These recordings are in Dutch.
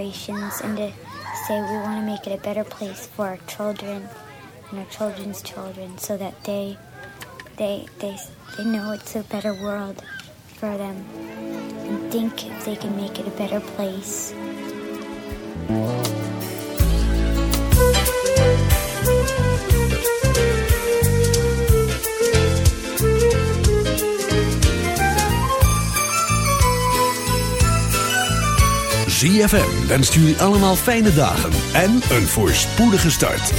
and to say we want to make it a better place for our children and our children's children so that they they they they know it's a better world for them and think if they can make it a better place. ZFM wenst jullie allemaal fijne dagen en een voorspoedige start.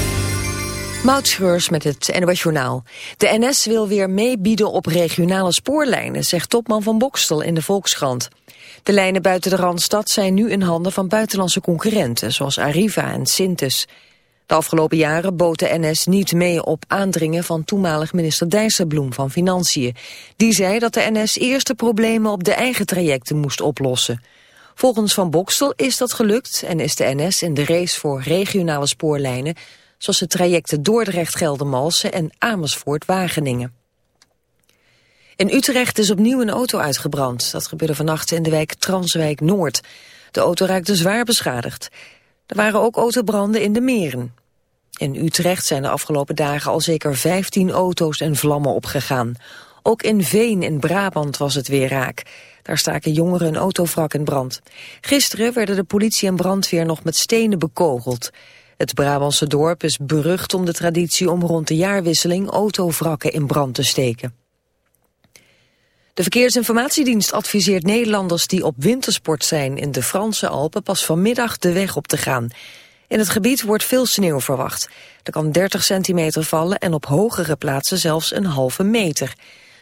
Moutschreurs met het NOS Journaal. De NS wil weer meebieden op regionale spoorlijnen, zegt topman van Bokstel in de Volkskrant. De lijnen buiten de Randstad zijn nu in handen van buitenlandse concurrenten, zoals Arriva en Sintes. De afgelopen jaren bood de NS niet mee op aandringen van toenmalig minister Dijsselbloem van Financiën. Die zei dat de NS eerst de problemen op de eigen trajecten moest oplossen. Volgens Van Bokstel is dat gelukt en is de NS in de race voor regionale spoorlijnen... zoals de trajecten Dordrecht-Geldermalsen en Amersfoort-Wageningen. In Utrecht is opnieuw een auto uitgebrand. Dat gebeurde vannacht in de wijk Transwijk-Noord. De auto raakte zwaar beschadigd. Er waren ook autobranden in de meren. In Utrecht zijn de afgelopen dagen al zeker 15 auto's en vlammen opgegaan. Ook in Veen in Brabant was het weer raak. Daar staken jongeren een autovrak in brand. Gisteren werden de politie en brandweer nog met stenen bekogeld. Het Brabantse dorp is berucht om de traditie om rond de jaarwisseling autovrakken in brand te steken. De Verkeersinformatiedienst adviseert Nederlanders die op wintersport zijn in de Franse Alpen pas vanmiddag de weg op te gaan. In het gebied wordt veel sneeuw verwacht. Er kan 30 centimeter vallen en op hogere plaatsen zelfs een halve meter.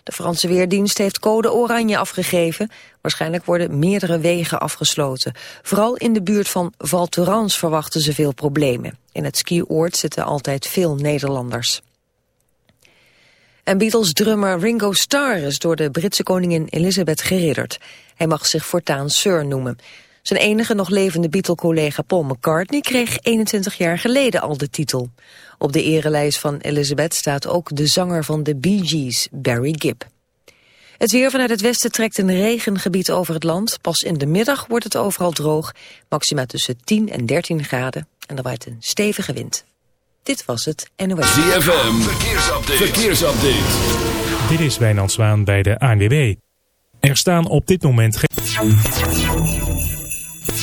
De Franse Weerdienst heeft code oranje afgegeven. Waarschijnlijk worden meerdere wegen afgesloten. Vooral in de buurt van Val Thorens verwachten ze veel problemen. In het skioord zitten altijd veel Nederlanders. En Beatles-drummer Ringo Starr is door de Britse koningin Elizabeth geridderd. Hij mag zich voortaan Sir noemen. Zijn enige nog levende Beatle-collega Paul McCartney kreeg 21 jaar geleden al de titel. Op de erelijst van Elizabeth staat ook de zanger van de Bee Gees, Barry Gibb. Het weer vanuit het westen trekt een regengebied over het land. Pas in de middag wordt het overal droog. Maxima tussen 10 en 13 graden. En er waait een stevige wind. Dit was het NOS. ZFM, verkeersupdate. verkeersupdate. Dit is Wijnand Zwaan bij de ANWB. Er staan op dit moment geen...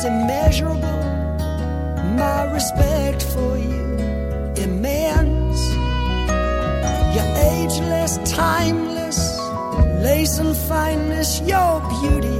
is immeasurable. My respect for you immense. You're ageless, timeless, lace and fineness, your beauty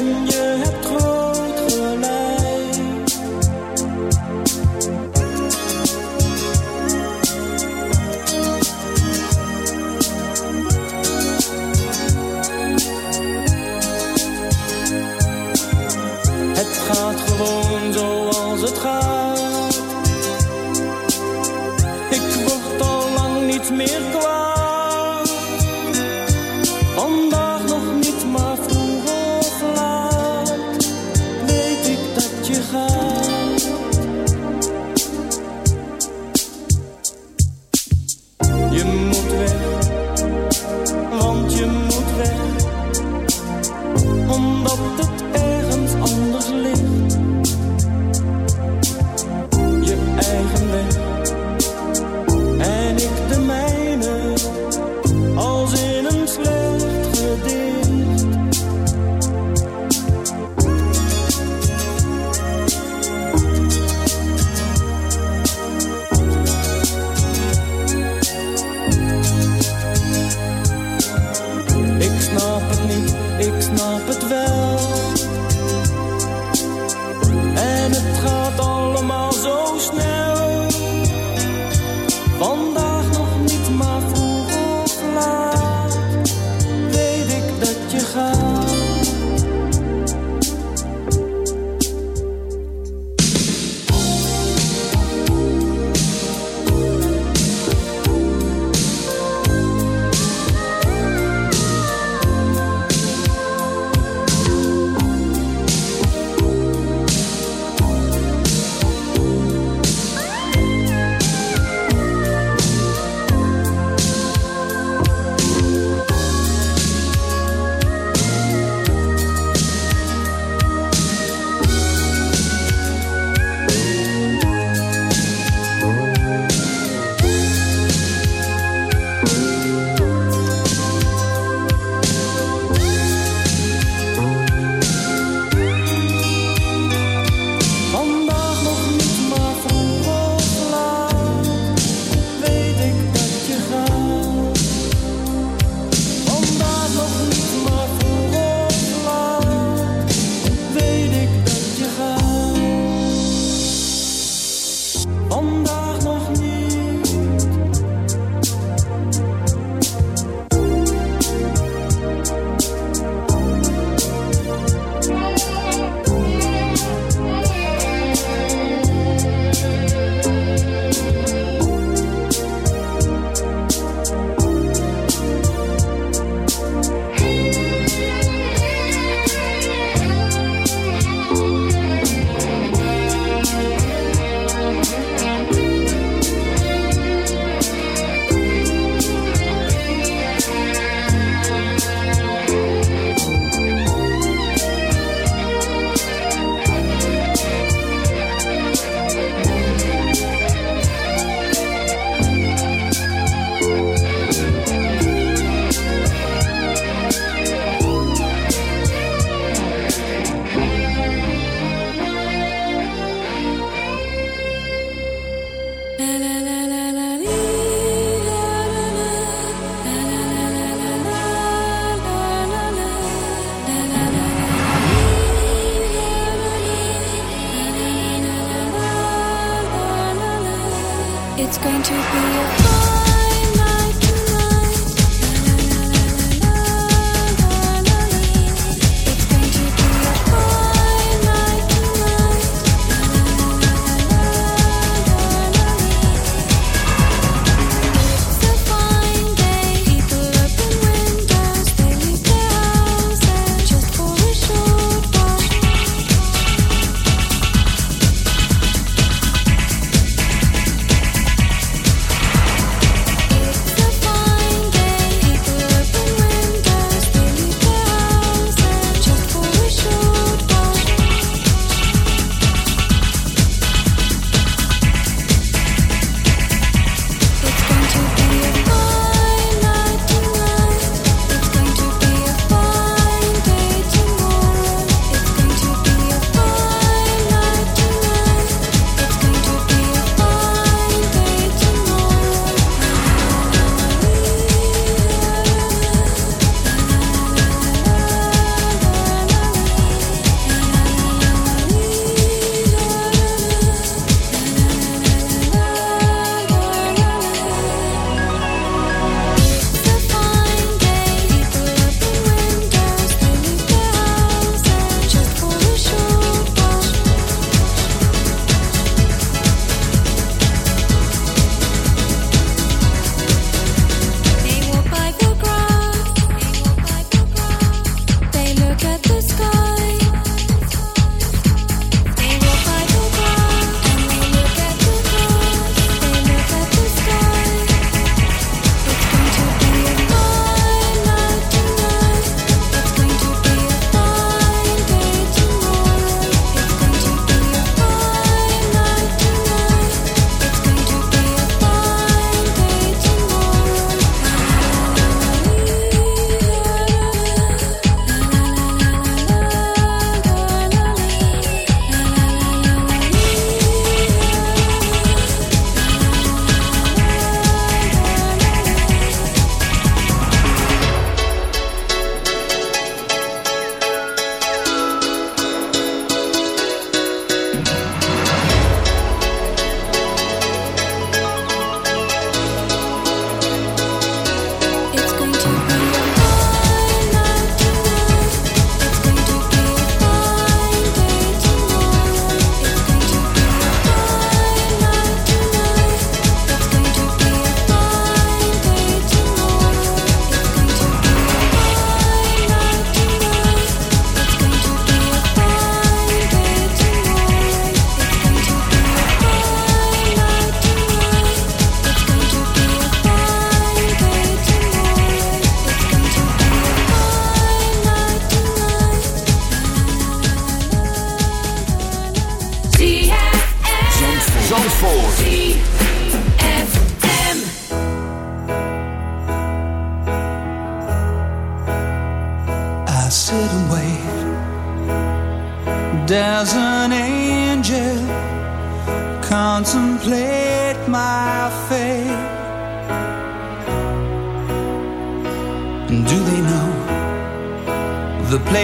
En je It's going to be a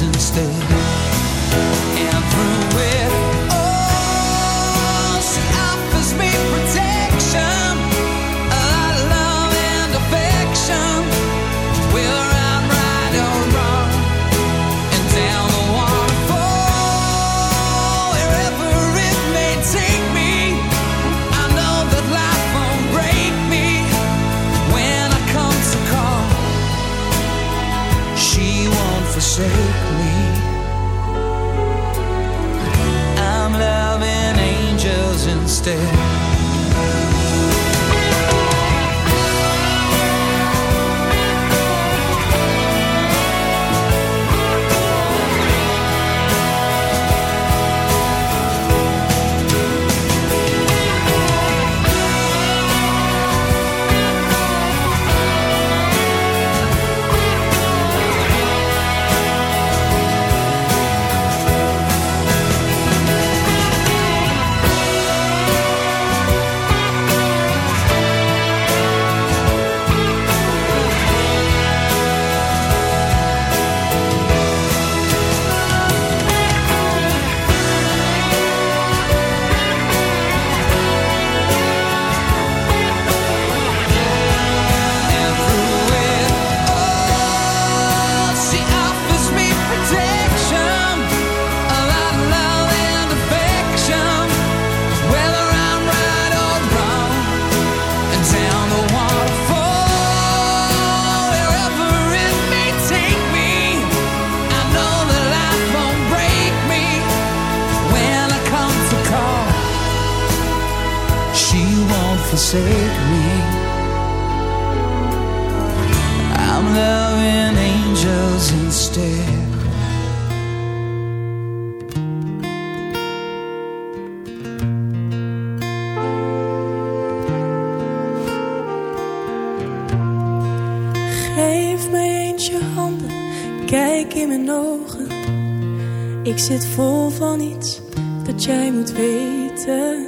instead. Forsake me. I'm loving angels instead. Geef mij eens je handen, kijk in mijn ogen. Ik zit vol van iets dat jij moet weten.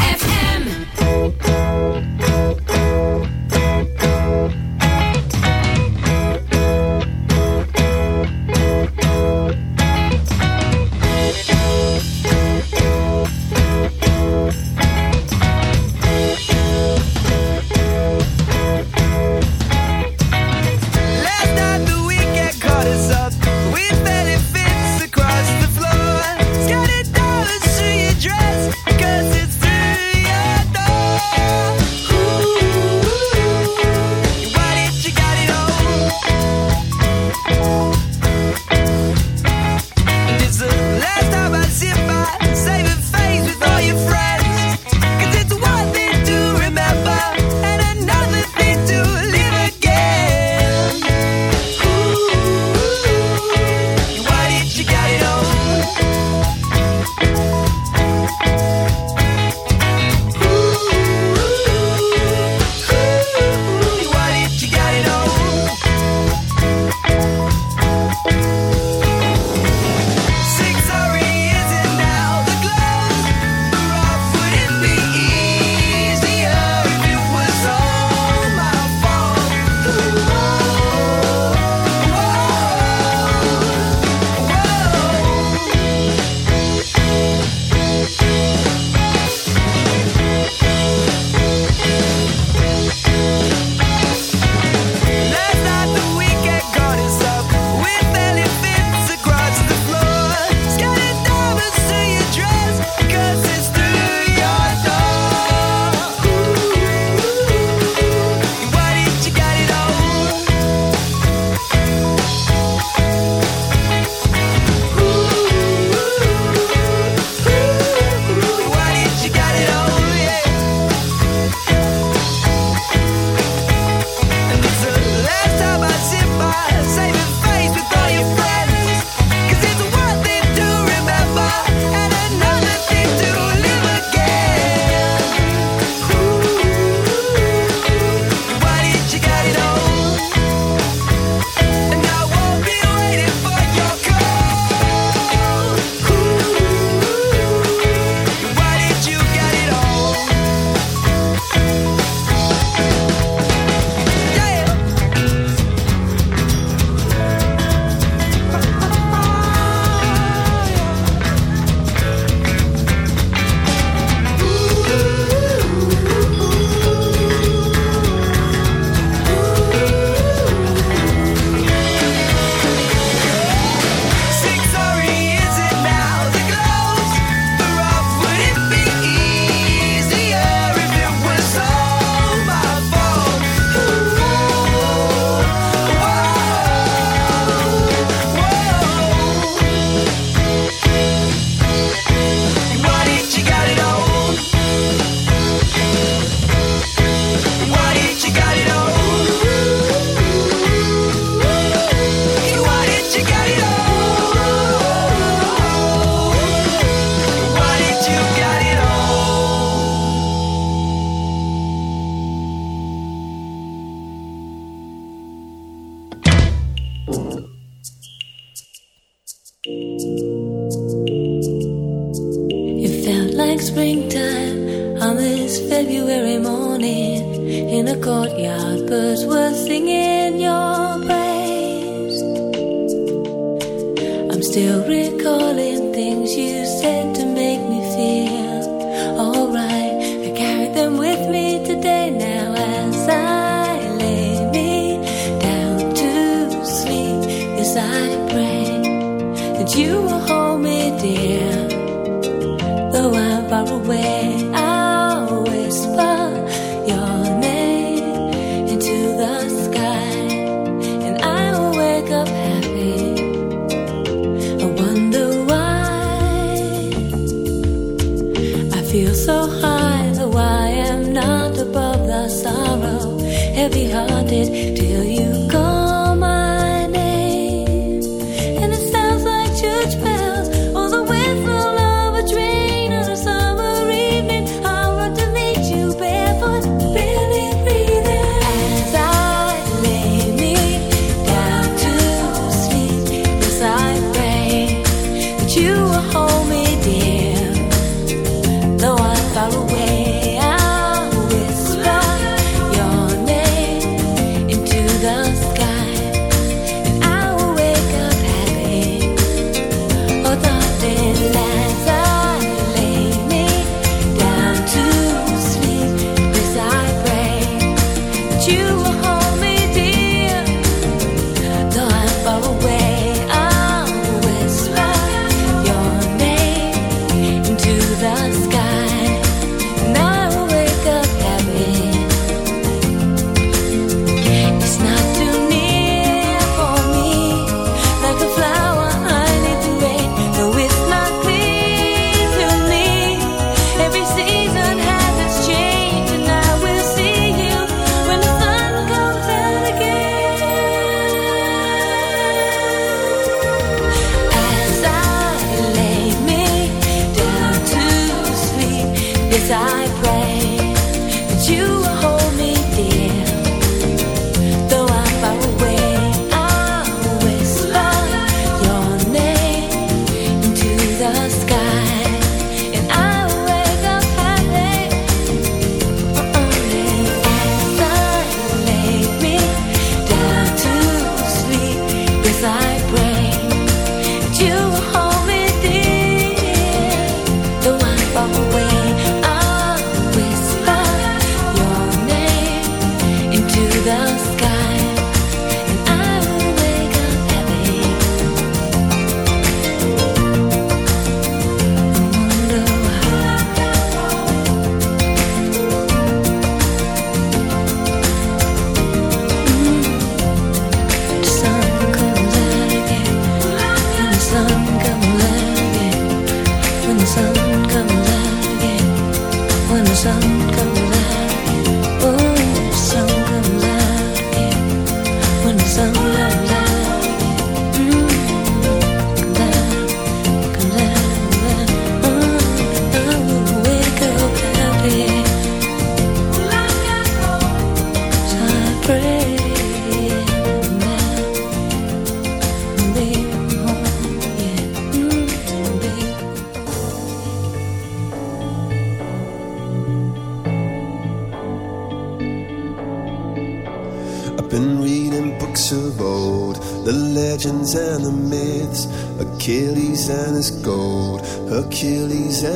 coração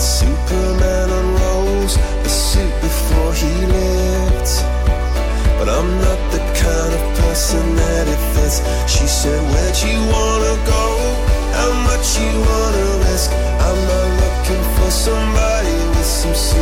Superman unrolls the suit before he lived. But I'm not the kind of person that it fits. She said, Where'd you wanna go? How much you wanna risk? I'm not looking for somebody with some.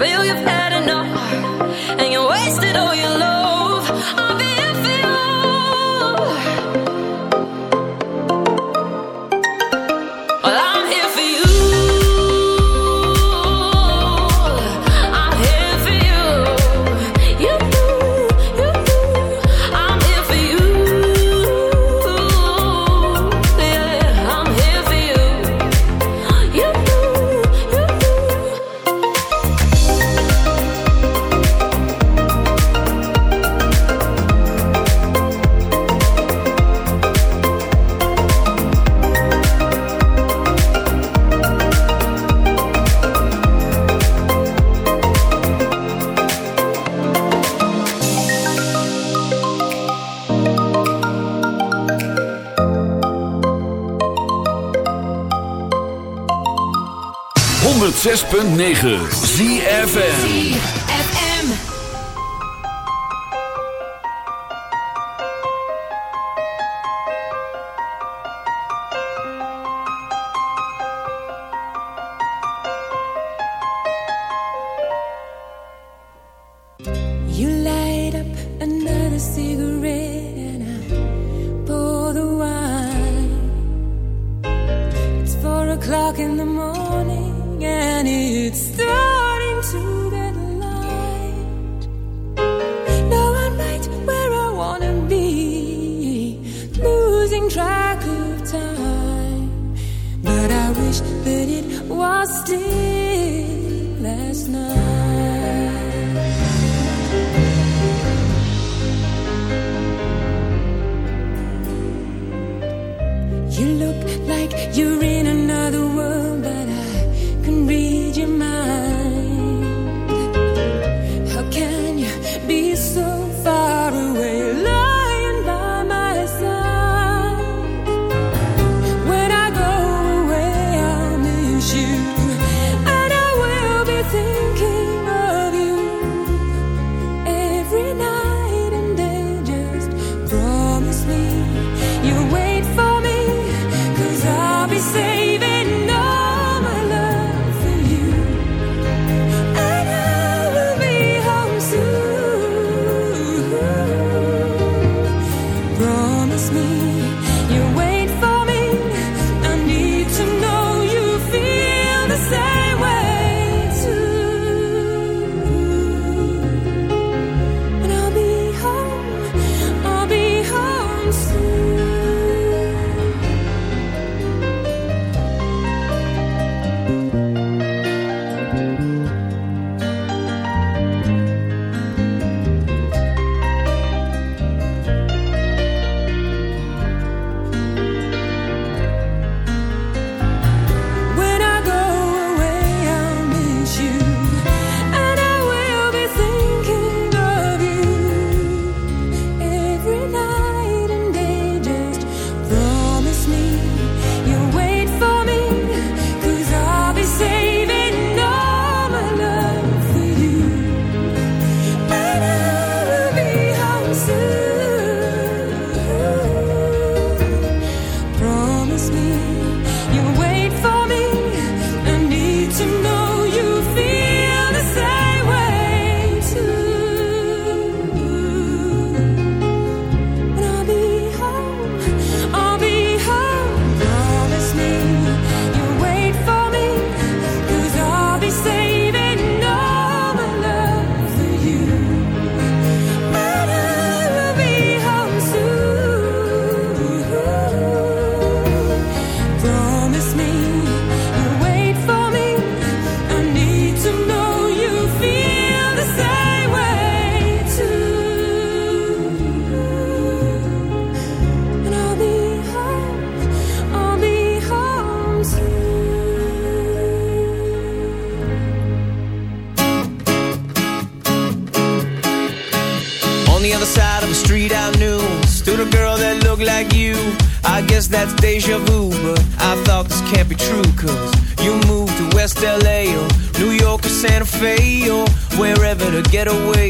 feel your pain. 106.9 ZFN track of time. But I wish that it was still last night. get away.